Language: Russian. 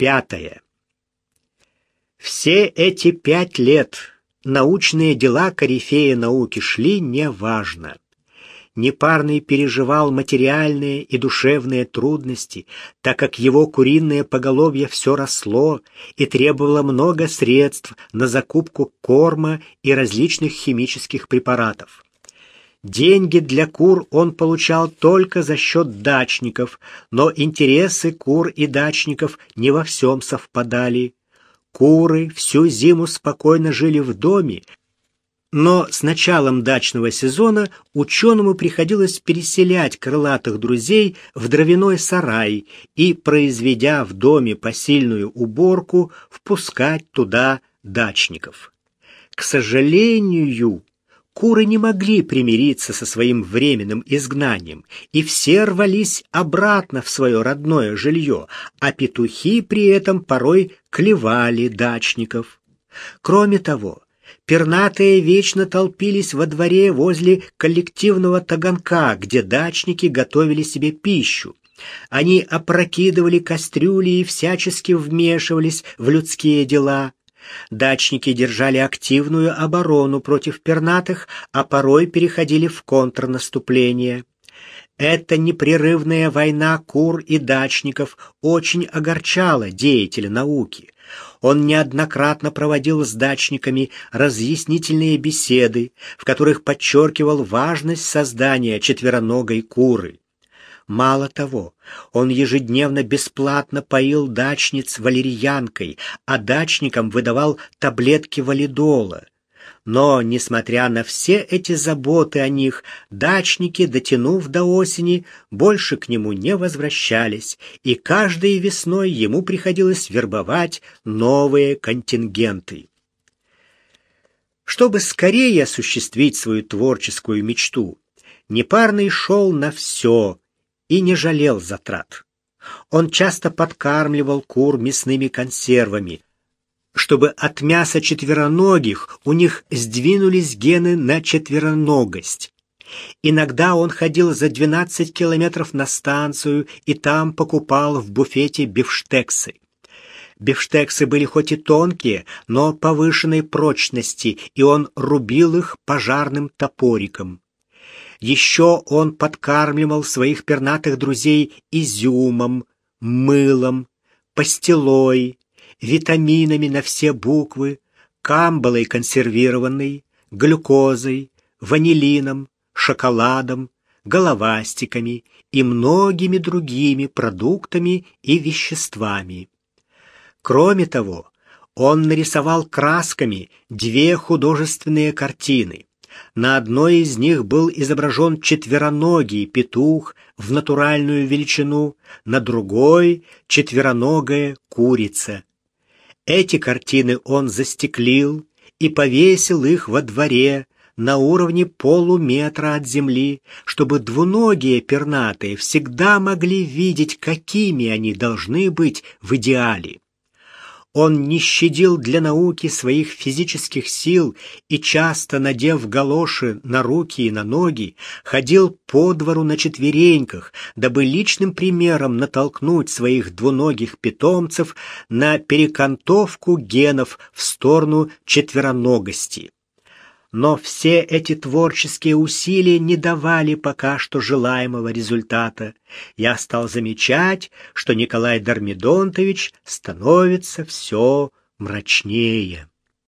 Пятое. Все эти пять лет научные дела корифея науки шли неважно. Непарный переживал материальные и душевные трудности, так как его куриное поголовье все росло и требовало много средств на закупку корма и различных химических препаратов. Деньги для кур он получал только за счет дачников, но интересы кур и дачников не во всем совпадали. Куры всю зиму спокойно жили в доме, но с началом дачного сезона ученому приходилось переселять крылатых друзей в дровяной сарай и, произведя в доме посильную уборку, впускать туда дачников. К сожалению, Куры не могли примириться со своим временным изгнанием, и все рвались обратно в свое родное жилье, а петухи при этом порой клевали дачников. Кроме того, пернатые вечно толпились во дворе возле коллективного таганка, где дачники готовили себе пищу. Они опрокидывали кастрюли и всячески вмешивались в людские дела. Дачники держали активную оборону против пернатых, а порой переходили в контрнаступление. Эта непрерывная война кур и дачников очень огорчала деятеля науки. Он неоднократно проводил с дачниками разъяснительные беседы, в которых подчеркивал важность создания четвероногой куры. Мало того, он ежедневно бесплатно поил дачниц валерьянкой, а дачникам выдавал таблетки валидола. Но, несмотря на все эти заботы о них, дачники, дотянув до осени, больше к нему не возвращались, и каждой весной ему приходилось вербовать новые контингенты. Чтобы скорее осуществить свою творческую мечту, Непарный шел на все, и не жалел затрат. Он часто подкармливал кур мясными консервами, чтобы от мяса четвероногих у них сдвинулись гены на четвероногость. Иногда он ходил за 12 километров на станцию и там покупал в буфете бифштексы. Бифштексы были хоть и тонкие, но повышенной прочности, и он рубил их пожарным топориком. Еще он подкармливал своих пернатых друзей изюмом, мылом, пастилой, витаминами на все буквы, камбалой консервированной, глюкозой, ванилином, шоколадом, головастиками и многими другими продуктами и веществами. Кроме того, он нарисовал красками две художественные картины. На одной из них был изображен четвероногий петух в натуральную величину, на другой — четвероногая курица. Эти картины он застеклил и повесил их во дворе на уровне полуметра от земли, чтобы двуногие пернатые всегда могли видеть, какими они должны быть в идеале. Он не щадил для науки своих физических сил и, часто надев галоши на руки и на ноги, ходил по двору на четвереньках, дабы личным примером натолкнуть своих двуногих питомцев на перекантовку генов в сторону четвероногости но все эти творческие усилия не давали пока что желаемого результата. Я стал замечать, что Николай Дармидонтович становится все мрачнее.